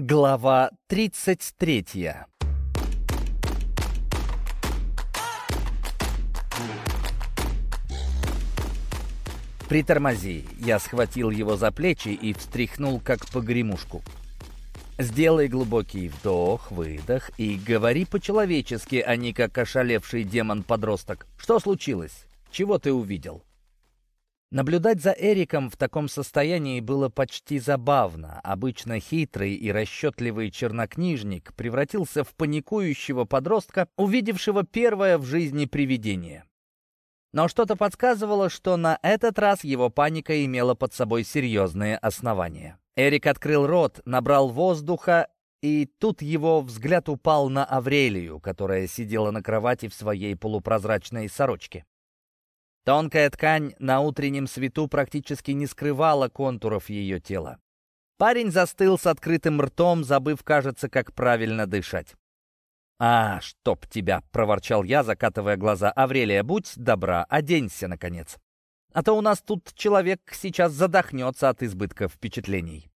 Глава 33 «Притормози!» Я схватил его за плечи и встряхнул, как погремушку. «Сделай глубокий вдох, выдох и говори по-человечески, а не как ошалевший демон-подросток. Что случилось? Чего ты увидел?» Наблюдать за Эриком в таком состоянии было почти забавно. Обычно хитрый и расчетливый чернокнижник превратился в паникующего подростка, увидевшего первое в жизни привидение. Но что-то подсказывало, что на этот раз его паника имела под собой серьезные основания. Эрик открыл рот, набрал воздуха, и тут его взгляд упал на Аврелию, которая сидела на кровати в своей полупрозрачной сорочке. Тонкая ткань на утреннем свету практически не скрывала контуров ее тела. Парень застыл с открытым ртом, забыв, кажется, как правильно дышать. «А, чтоб тебя!» — проворчал я, закатывая глаза. «Аврелия, будь добра, оденься, наконец. А то у нас тут человек сейчас задохнется от избытка впечатлений».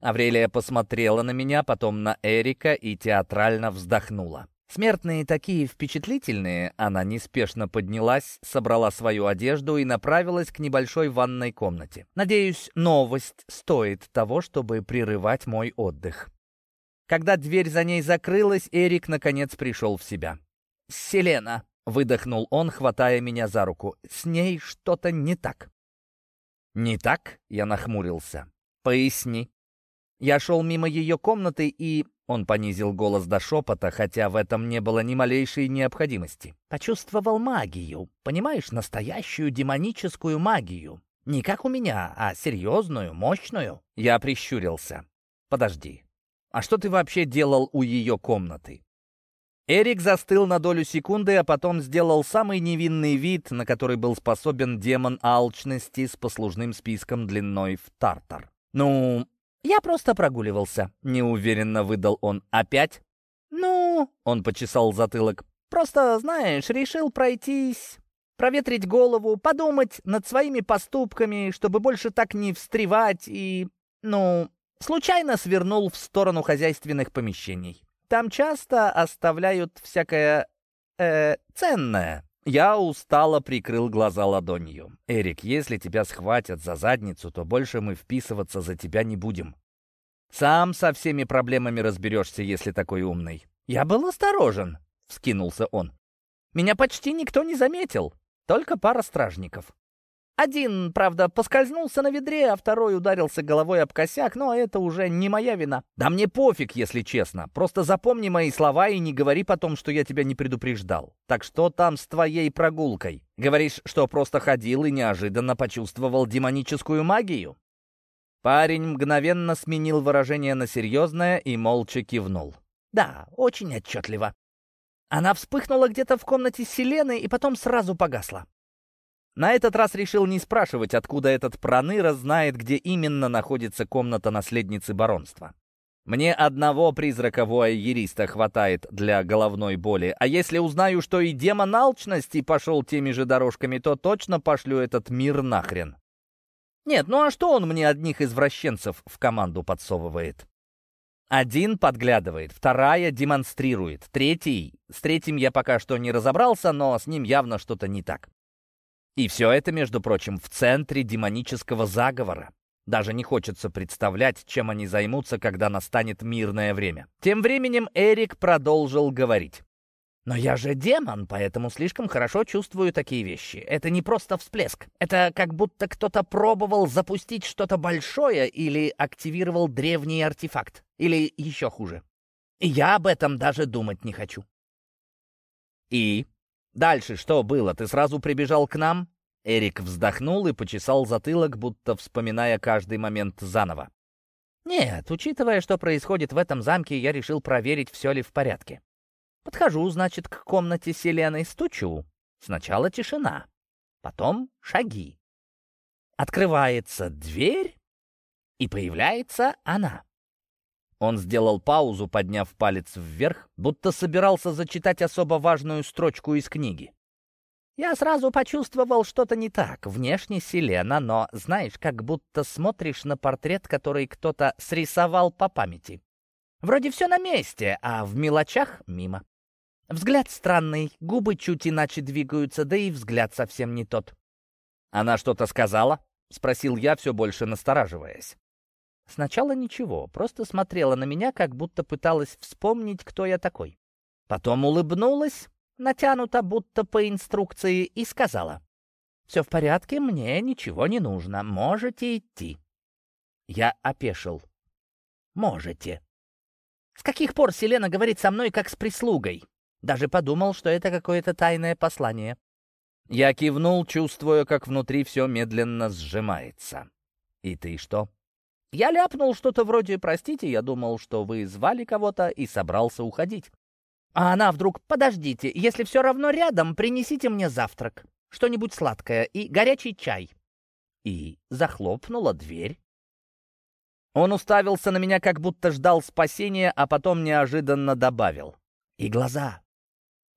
Аврелия посмотрела на меня, потом на Эрика и театрально вздохнула. Смертные такие впечатлительные, она неспешно поднялась, собрала свою одежду и направилась к небольшой ванной комнате. Надеюсь, новость стоит того, чтобы прерывать мой отдых. Когда дверь за ней закрылась, Эрик наконец пришел в себя. «Селена!» — выдохнул он, хватая меня за руку. «С ней что-то не так». «Не так?» — я нахмурился. «Поясни». Я шел мимо ее комнаты и он понизил голос до шепота, хотя в этом не было ни малейшей необходимости. Почувствовал магию, понимаешь, настоящую демоническую магию. Не как у меня, а серьезную, мощную. Я прищурился. Подожди, а что ты вообще делал у ее комнаты? Эрик застыл на долю секунды, а потом сделал самый невинный вид, на который был способен демон алчности с послужным списком длиной в тартар. «Ну, «Я просто прогуливался», — неуверенно выдал он. «Опять?» «Ну...» — он почесал затылок. «Просто, знаешь, решил пройтись, проветрить голову, подумать над своими поступками, чтобы больше так не встревать и... ну...» Случайно свернул в сторону хозяйственных помещений. Там часто оставляют всякое... э... ценное. Я устало прикрыл глаза ладонью. «Эрик, если тебя схватят за задницу, то больше мы вписываться за тебя не будем. Сам со всеми проблемами разберешься, если такой умный». «Я был осторожен», — вскинулся он. «Меня почти никто не заметил, только пара стражников. Один, правда, поскользнулся на ведре, а второй ударился головой об косяк, но это уже не моя вина. Да мне пофиг, если честно. Просто запомни мои слова и не говори потом, что я тебя не предупреждал. Так что там с твоей прогулкой? Говоришь, что просто ходил и неожиданно почувствовал демоническую магию? Парень мгновенно сменил выражение на серьезное и молча кивнул. Да, очень отчетливо. Она вспыхнула где-то в комнате Селены и потом сразу погасла. На этот раз решил не спрашивать, откуда этот проныра знает, где именно находится комната наследницы баронства. Мне одного призрака вуайериста хватает для головной боли, а если узнаю, что и демон алчности пошел теми же дорожками, то точно пошлю этот мир нахрен. Нет, ну а что он мне одних извращенцев в команду подсовывает? Один подглядывает, вторая демонстрирует, третий... С третьим я пока что не разобрался, но с ним явно что-то не так. И все это, между прочим, в центре демонического заговора. Даже не хочется представлять, чем они займутся, когда настанет мирное время. Тем временем Эрик продолжил говорить. «Но я же демон, поэтому слишком хорошо чувствую такие вещи. Это не просто всплеск. Это как будто кто-то пробовал запустить что-то большое или активировал древний артефакт. Или еще хуже. И я об этом даже думать не хочу». «И?» «Дальше что было? Ты сразу прибежал к нам?» Эрик вздохнул и почесал затылок, будто вспоминая каждый момент заново. «Нет, учитывая, что происходит в этом замке, я решил проверить, все ли в порядке. Подхожу, значит, к комнате Селены, стучу. Сначала тишина, потом шаги. Открывается дверь, и появляется она. Он сделал паузу, подняв палец вверх, будто собирался зачитать особо важную строчку из книги. Я сразу почувствовал что-то не так. Внешне Селена, но, знаешь, как будто смотришь на портрет, который кто-то срисовал по памяти. Вроде все на месте, а в мелочах мимо. Взгляд странный, губы чуть иначе двигаются, да и взгляд совсем не тот. «Она что-то сказала?» — спросил я, все больше настораживаясь. Сначала ничего, просто смотрела на меня, как будто пыталась вспомнить, кто я такой. Потом улыбнулась, натянуто, будто по инструкции, и сказала. «Все в порядке, мне ничего не нужно, можете идти». Я опешил. «Можете». С каких пор Селена говорит со мной, как с прислугой? Даже подумал, что это какое-то тайное послание. Я кивнул, чувствуя, как внутри все медленно сжимается. «И ты что?» Я ляпнул что-то вроде «Простите, я думал, что вы звали кого-то и собрался уходить». А она вдруг «Подождите, если все равно рядом, принесите мне завтрак, что-нибудь сладкое и горячий чай». И захлопнула дверь. Он уставился на меня, как будто ждал спасения, а потом неожиданно добавил. «И глаза.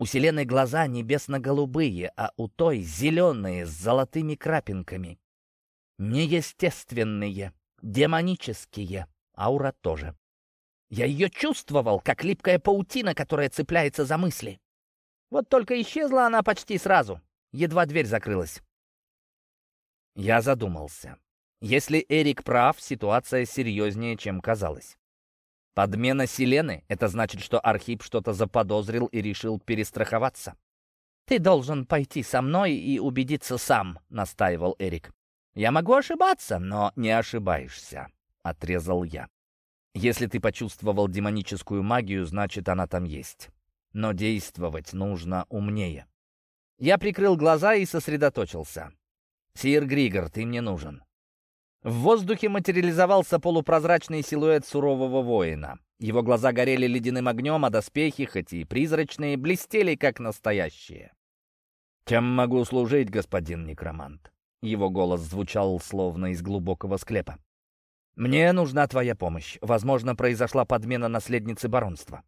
У Селены глаза небесно-голубые, а у той зеленые с золотыми крапинками. Неестественные, демонические, аура тоже. Я ее чувствовал, как липкая паутина, которая цепляется за мысли. Вот только исчезла она почти сразу, едва дверь закрылась. Я задумался. Если Эрик прав, ситуация серьезнее, чем казалось. Подмена Селены — это значит, что Архип что-то заподозрил и решил перестраховаться. «Ты должен пойти со мной и убедиться сам», — настаивал Эрик. «Я могу ошибаться, но не ошибаешься», — отрезал я. «Если ты почувствовал демоническую магию, значит, она там есть. Но действовать нужно умнее». Я прикрыл глаза и сосредоточился. «Сир Григор, ты мне нужен. В воздухе материализовался полупрозрачный силуэт сурового воина. Его глаза горели ледяным огнем, а доспехи, хоть и призрачные, блестели, как настоящие. «Чем могу служить, господин некромант?» Его голос звучал словно из глубокого склепа. «Мне нужна твоя помощь. Возможно, произошла подмена наследницы баронства.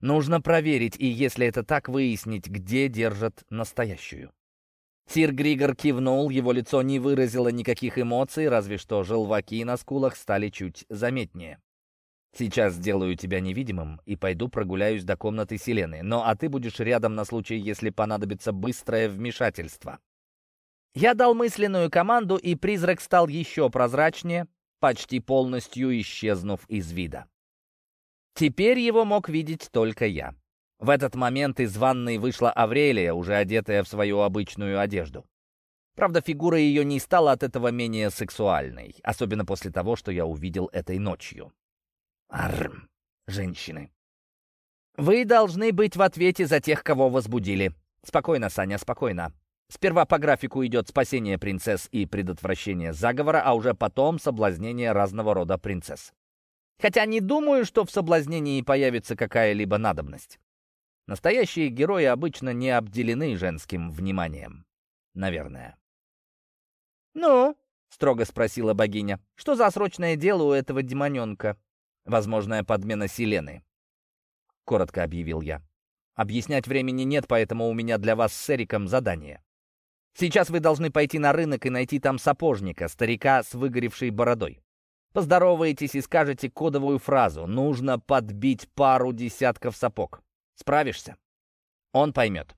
Нужно проверить, и если это так, выяснить, где держат настоящую». Сир Григор кивнул, его лицо не выразило никаких эмоций, разве что желваки на скулах стали чуть заметнее. «Сейчас сделаю тебя невидимым и пойду прогуляюсь до комнаты Селены, но а ты будешь рядом на случай, если понадобится быстрое вмешательство». Я дал мысленную команду, и призрак стал еще прозрачнее, почти полностью исчезнув из вида. Теперь его мог видеть только я. В этот момент из ванной вышла Аврелия, уже одетая в свою обычную одежду. Правда, фигура ее не стала от этого менее сексуальной, особенно после того, что я увидел этой ночью. Арм, женщины. Вы должны быть в ответе за тех, кого возбудили. Спокойно, Саня, спокойно. Сперва по графику идет спасение принцесс и предотвращение заговора, а уже потом соблазнение разного рода принцесс. Хотя не думаю, что в соблазнении появится какая-либо надобность. Настоящие герои обычно не обделены женским вниманием. Наверное. «Ну?» — строго спросила богиня. «Что за срочное дело у этого демоненка?» «Возможная подмена Селены», — коротко объявил я. «Объяснять времени нет, поэтому у меня для вас с Эриком задание. Сейчас вы должны пойти на рынок и найти там сапожника, старика с выгоревшей бородой. Поздороваетесь и скажете кодовую фразу «Нужно подбить пару десятков сапог». Справишься? Он поймет.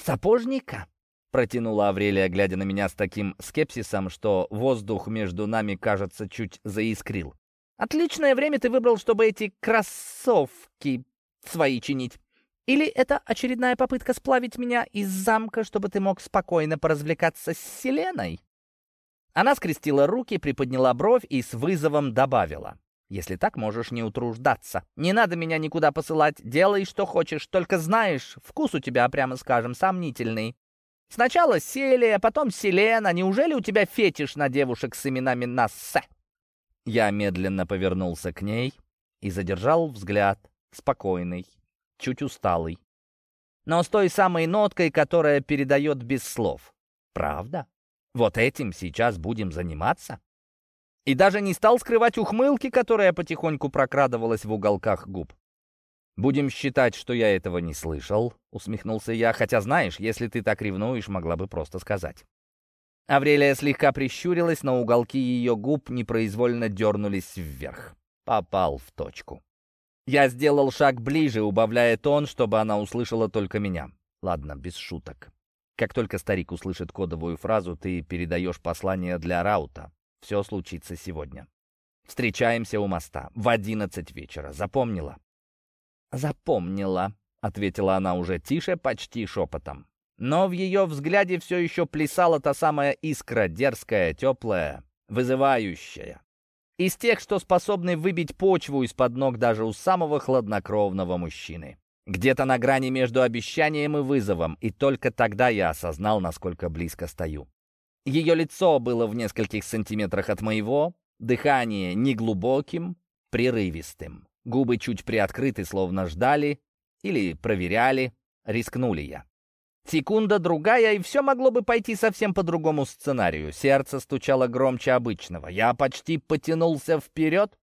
«Сапожника?» — протянула Аврелия, глядя на меня с таким скепсисом, что воздух между нами, кажется, чуть заискрил. «Отличное время ты выбрал, чтобы эти кроссовки свои чинить. Или это очередная попытка сплавить меня из замка, чтобы ты мог спокойно поразвлекаться с Селеной?» Она скрестила руки, приподняла бровь и с вызовом добавила. Если так, можешь не утруждаться. Не надо меня никуда посылать. Делай, что хочешь. Только знаешь, вкус у тебя, прямо скажем, сомнительный. Сначала Селия, потом Селена. Неужели у тебя фетиш на девушек с именами Нассе?» Я медленно повернулся к ней и задержал взгляд, спокойный, чуть усталый. Но с той самой ноткой, которая передает без слов. «Правда? Вот этим сейчас будем заниматься?» И даже не стал скрывать ухмылки, которая потихоньку прокрадывалась в уголках губ. «Будем считать, что я этого не слышал», — усмехнулся я, «хотя, знаешь, если ты так ревнуешь, могла бы просто сказать». Аврелия слегка прищурилась, но уголки ее губ непроизвольно дернулись вверх. Попал в точку. Я сделал шаг ближе, убавляя тон, чтобы она услышала только меня. Ладно, без шуток. Как только старик услышит кодовую фразу, ты передаешь послание для Раута. Все случится сегодня. Встречаемся у моста в одиннадцать вечера. Запомнила? Запомнила, ответила она уже тише, почти шепотом. Но в ее взгляде все еще плясала та самая искра, дерзкая, теплая, вызывающая. Из тех, что способны выбить почву из-под ног даже у самого хладнокровного мужчины. Где-то на грани между обещанием и вызовом, и только тогда я осознал, насколько близко стою. Ее лицо было в нескольких сантиметрах от моего, дыхание неглубоким, прерывистым. Губы чуть приоткрыты, словно ждали или проверяли, рискнули я. Секунда другая, и все могло бы пойти совсем по другому сценарию. Сердце стучало громче обычного. Я почти потянулся вперед.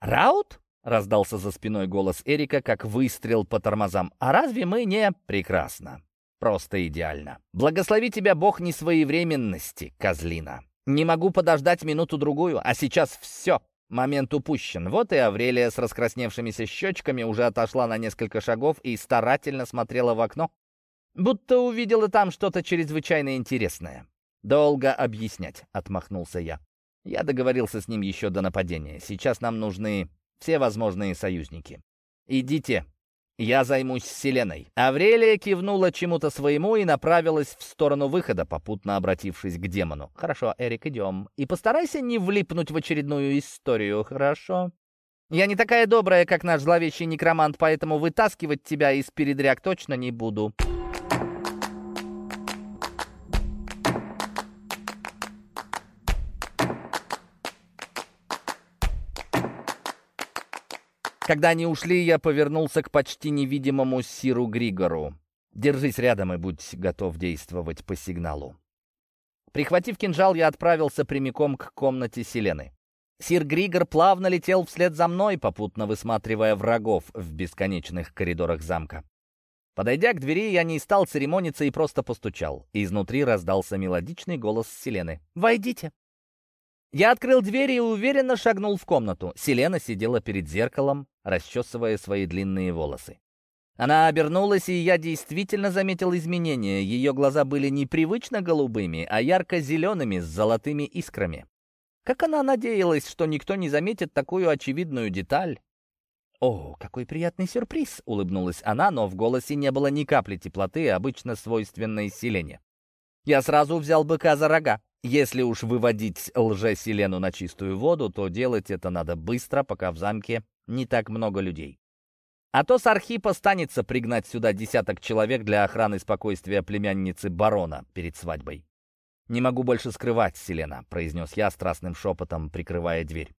«Раут?» — раздался за спиной голос Эрика, как выстрел по тормозам. «А разве мы не...» «Прекрасно. Просто идеально. Благослови тебя Бог несвоевременности, козлина. Не могу подождать минуту-другую, а сейчас все. Момент упущен. Вот и Аврелия с раскрасневшимися щечками уже отошла на несколько шагов и старательно смотрела в окно, Будто увидела там что-то чрезвычайно интересное. «Долго объяснять», — отмахнулся я. Я договорился с ним еще до нападения. Сейчас нам нужны все возможные союзники. Идите, я займусь Селеной. Аврелия кивнула чему-то своему и направилась в сторону выхода, попутно обратившись к демону. Хорошо, Эрик, идем. И постарайся не влипнуть в очередную историю, хорошо? Я не такая добрая, как наш зловещий некромант, поэтому вытаскивать тебя из передряг точно не буду. Когда они ушли, я повернулся к почти невидимому Сиру Григору. «Держись рядом и будь готов действовать по сигналу». Прихватив кинжал, я отправился прямиком к комнате Селены. Сир Григор плавно летел вслед за мной, попутно высматривая врагов в бесконечных коридорах замка. Подойдя к двери, я не стал церемониться и просто постучал. Изнутри раздался мелодичный голос Селены. «Войдите!» Я открыл дверь и уверенно шагнул в комнату. Селена сидела перед зеркалом, расчесывая свои длинные волосы. Она обернулась, и я действительно заметил изменения. Ее глаза были непривычно голубыми, а ярко-зелеными с золотыми искрами. Как она надеялась, что никто не заметит такую очевидную деталь? «О, какой приятный сюрприз!» — улыбнулась она, но в голосе не было ни капли теплоты, обычно свойственной Селене. Я сразу взял быка за рога. Если уж выводить лже-селену на чистую воду, то делать это надо быстро, пока в замке не так много людей. А то с Архипа станется пригнать сюда десяток человек для охраны спокойствия племянницы барона перед свадьбой. «Не могу больше скрывать, Селена», — произнес я страстным шепотом, прикрывая дверь.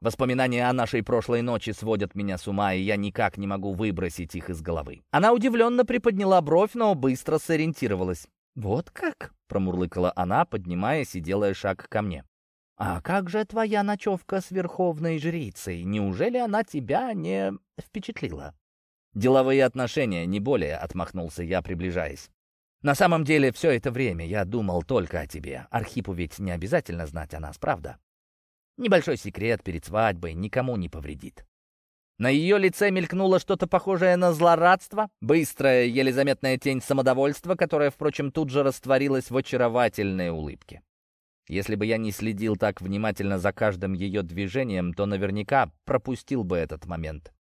Воспоминания о нашей прошлой ночи сводят меня с ума, и я никак не могу выбросить их из головы. Она удивленно приподняла бровь, но быстро сориентировалась. «Вот как?» — промурлыкала она, поднимаясь и делая шаг ко мне. «А как же твоя ночевка с верховной жрицей? Неужели она тебя не впечатлила?» «Деловые отношения, не более», — отмахнулся я, приближаясь. «На самом деле, все это время я думал только о тебе. Архипу ведь не обязательно знать о нас, правда? Небольшой секрет перед свадьбой никому не повредит. На ее лице мелькнуло что-то похожее на злорадство, быстрая, еле заметная тень самодовольства, которая, впрочем, тут же растворилась в очаровательной улыбке. Если бы я не следил так внимательно за каждым ее движением, то наверняка пропустил бы этот момент.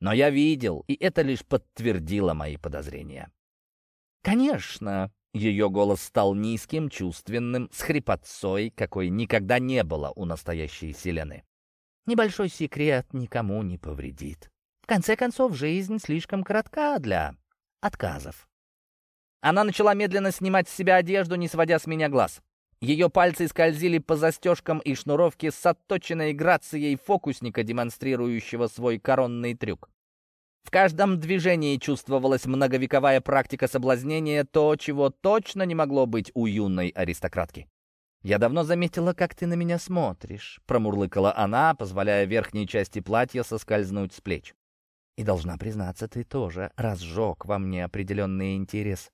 Но я видел, и это лишь подтвердило мои подозрения. «Конечно!» — ее голос стал низким, чувственным, с хрипотцой, какой никогда не было у настоящей Селены. Небольшой секрет никому не повредит. В конце концов, жизнь слишком коротка для отказов. Она начала медленно снимать с себя одежду, не сводя с меня глаз. Ее пальцы скользили по застежкам и шнуровке с отточенной грацией фокусника, демонстрирующего свой коронный трюк. В каждом движении чувствовалась многовековая практика соблазнения, то, чего точно не могло быть у юной аристократки. «Я давно заметила, как ты на меня смотришь», — промурлыкала она, позволяя верхней части платья соскользнуть с плеч. «И должна признаться, ты тоже разжег во мне определенный интерес».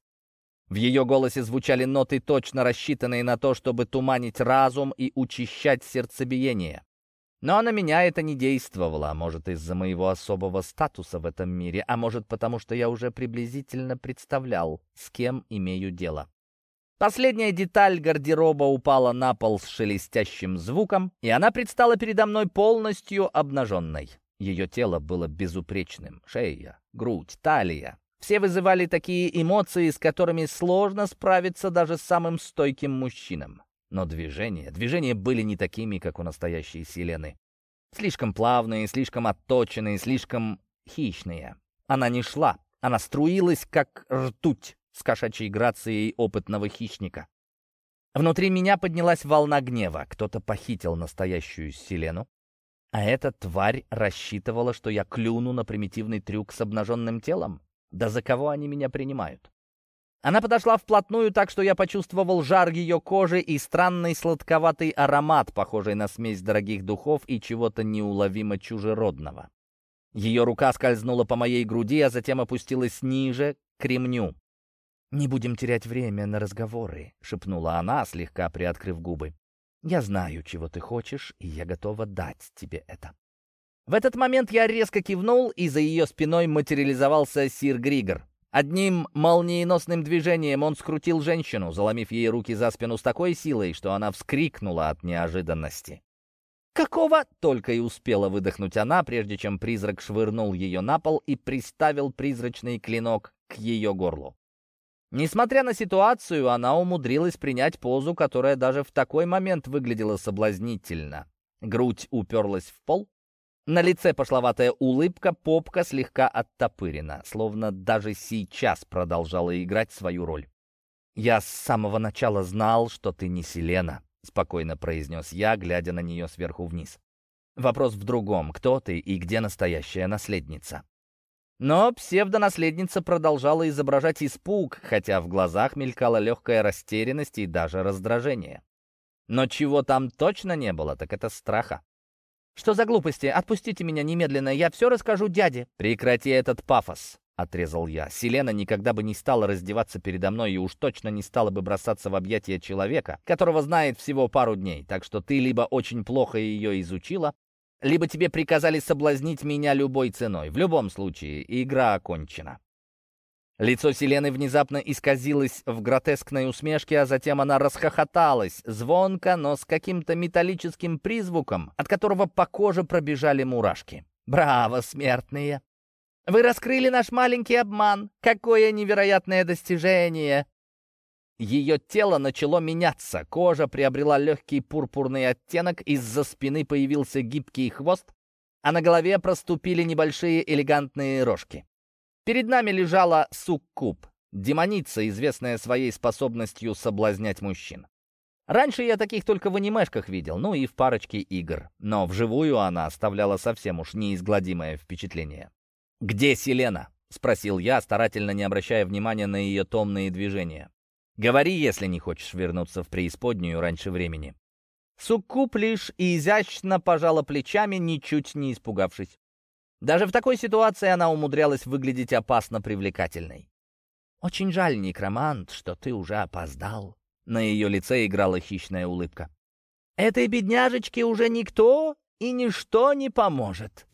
В ее голосе звучали ноты, точно рассчитанные на то, чтобы туманить разум и учащать сердцебиение. Но на меня это не действовало, а может из-за моего особого статуса в этом мире, а может потому, что я уже приблизительно представлял, с кем имею дело. Последняя деталь гардероба упала на пол с шелестящим звуком, и она предстала передо мной полностью обнаженной. Ее тело было безупречным. Шея, грудь, талия. Все вызывали такие эмоции, с которыми сложно справиться даже самым стойким мужчинам. Но движения, движения были не такими, как у настоящей Селены. Слишком плавные, слишком отточенные, слишком хищные. Она не шла, она струилась, как ртуть с кошачьей грацией опытного хищника. Внутри меня поднялась волна гнева. Кто-то похитил настоящую Селену, а эта тварь рассчитывала, что я клюну на примитивный трюк с обнаженным телом? Да за кого они меня принимают? Она подошла вплотную так, что я почувствовал жар ее кожи и странный сладковатый аромат, похожий на смесь дорогих духов и чего-то неуловимо чужеродного. Ее рука скользнула по моей груди, а затем опустилась ниже, к ремню. «Не будем терять время на разговоры», — шепнула она, слегка приоткрыв губы. «Я знаю, чего ты хочешь, и я готова дать тебе это». В этот момент я резко кивнул, и за ее спиной материализовался сир Григор. Одним молниеносным движением он скрутил женщину, заломив ей руки за спину с такой силой, что она вскрикнула от неожиданности. «Какого?» — только и успела выдохнуть она, прежде чем призрак швырнул ее на пол и приставил призрачный клинок к ее горлу. Несмотря на ситуацию, она умудрилась принять позу, которая даже в такой момент выглядела соблазнительно. Грудь уперлась в пол, на лице пошловатая улыбка, попка слегка оттопырена, словно даже сейчас продолжала играть свою роль. «Я с самого начала знал, что ты не Селена», — спокойно произнес я, глядя на нее сверху вниз. «Вопрос в другом. Кто ты и где настоящая наследница?» Но псевдонаследница продолжала изображать испуг, хотя в глазах мелькала легкая растерянность и даже раздражение. Но чего там точно не было, так это страха. «Что за глупости? Отпустите меня немедленно, я все расскажу дяде». «Прекрати этот пафос», — отрезал я. Селена никогда бы не стала раздеваться передо мной и уж точно не стала бы бросаться в объятия человека, которого знает всего пару дней. Так что ты либо очень плохо ее изучила, либо тебе приказали соблазнить меня любой ценой. В любом случае, игра окончена. Лицо Селены внезапно исказилось в гротескной усмешке, а затем она расхохоталась, звонко, но с каким-то металлическим призвуком, от которого по коже пробежали мурашки. «Браво, смертные! Вы раскрыли наш маленький обман! Какое невероятное достижение!» Ее тело начало меняться, кожа приобрела легкий пурпурный оттенок, из-за спины появился гибкий хвост, а на голове проступили небольшие элегантные рожки. Перед нами лежала суккуб, демоница, известная своей способностью соблазнять мужчин. Раньше я таких только в анимешках видел, ну и в парочке игр, но вживую она оставляла совсем уж неизгладимое впечатление. «Где Селена?» — спросил я, старательно не обращая внимания на ее томные движения. «Говори, если не хочешь вернуться в преисподнюю раньше времени». Суккуб лишь изящно пожала плечами, ничуть не испугавшись. Даже в такой ситуации она умудрялась выглядеть опасно привлекательной. «Очень жаль, некромант, что ты уже опоздал». На ее лице играла хищная улыбка. «Этой бедняжечке уже никто и ничто не поможет».